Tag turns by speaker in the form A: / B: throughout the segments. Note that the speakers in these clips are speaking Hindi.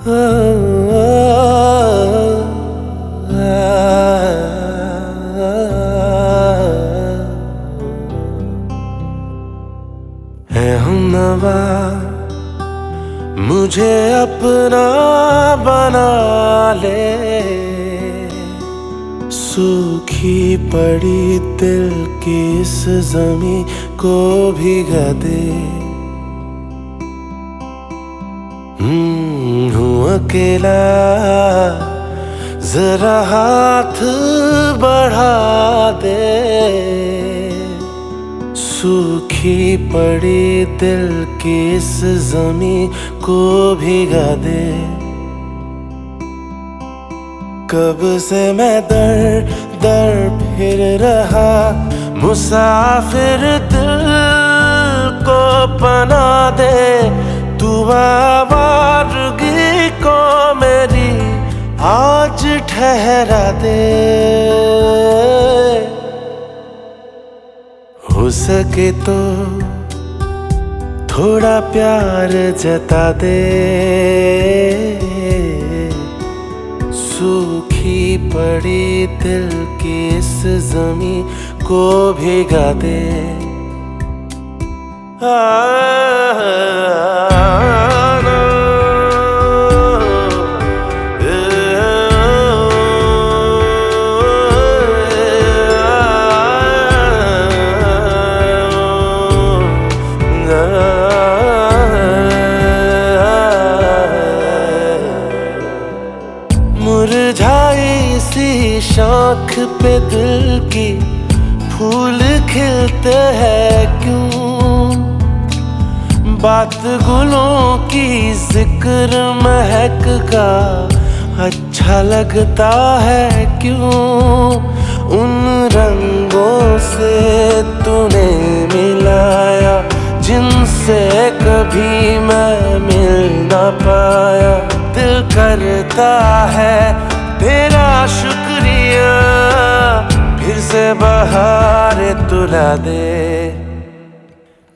A: है हम नवा मुझे अपना बना ले। सूखी पड़ी दिल की इस जमी को भिगा दे अकेला, जरा हाथ बढ़ा दे। सूखी पड़ी दिल की इस जमी को भिगा दे। कब से मैं दर दर फिर रहा, मुसाफिर दिल को पना दे। तू को मेरी आज ठहरा दे। हो सके तो थोड़ा प्यार जता दे। सूखी पड़ी दिल की इस जमी को भिगा दे। मुरझाई शाख पे दिल की फूल खिलते हैं क्यों? बात गुलों की ज़िक्र महक का अच्छा लगता है क्यों? उन रंगों से तूने मिलाया, जिनसे कभी मैं मिल ना पाया। दिल करता है तेरा फिर से बहार तुला दे।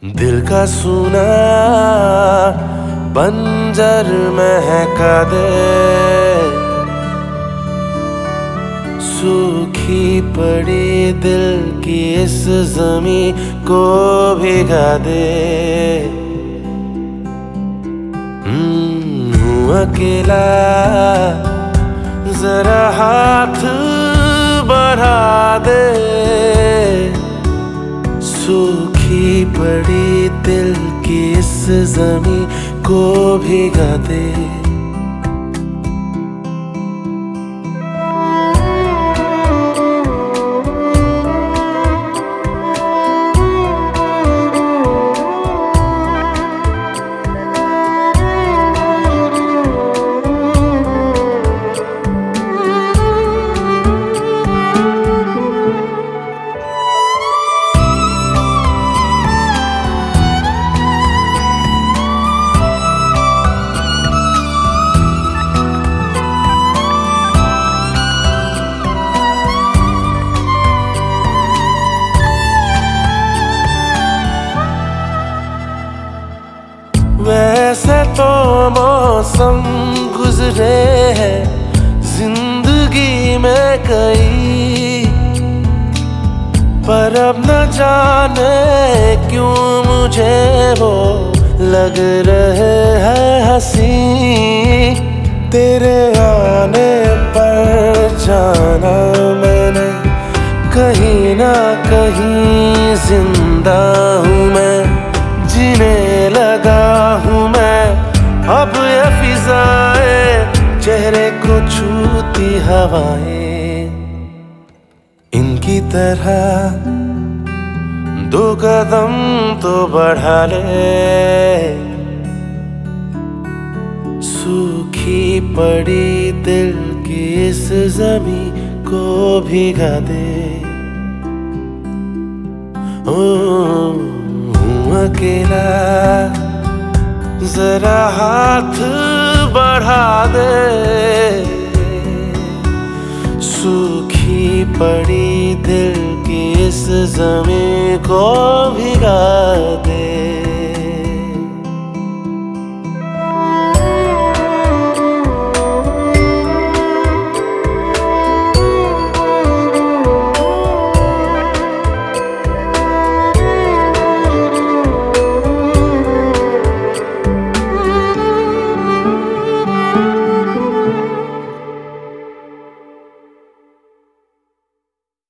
A: दिल का सुना बंजर महका दे। सूखी पड़ी दिल की इस जमी को भिगा दे। हम्म, हूँ अकेला पड़ी दिल की इस जमी को भिगा दे। वैसे तो मौसम गुजरे हैं, ज़िंदगी में कई। पर अब न जाने क्यों मुझे वो लग रहे हैं हँसी। तेरे आने पर जाना मैंने कहीं ना कहीं ज़िंदा हवाएँ इनकी तरह दो कदम तो बढ़ा ले। सूखी पड़ी दिल की इस जमी को भिगा दे। ओ अकेला, जरा हाथ बढ़ा दे। सूखी पड़ी दिल की इस जमी को भिगा